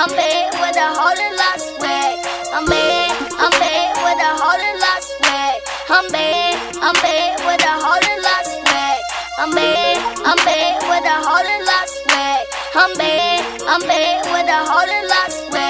I'm bad with a whole lot of swag. I'm bad, I'm bad with a whole lot of swag. I'm bad, I'm bad with a whole lot of swag. I'm bad, I'm bad with a whole lot of swag. I'm bad, I'm bad with a whole lot of swag.